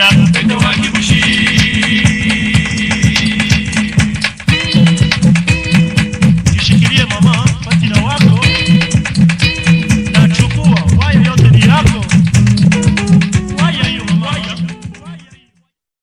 Yeah.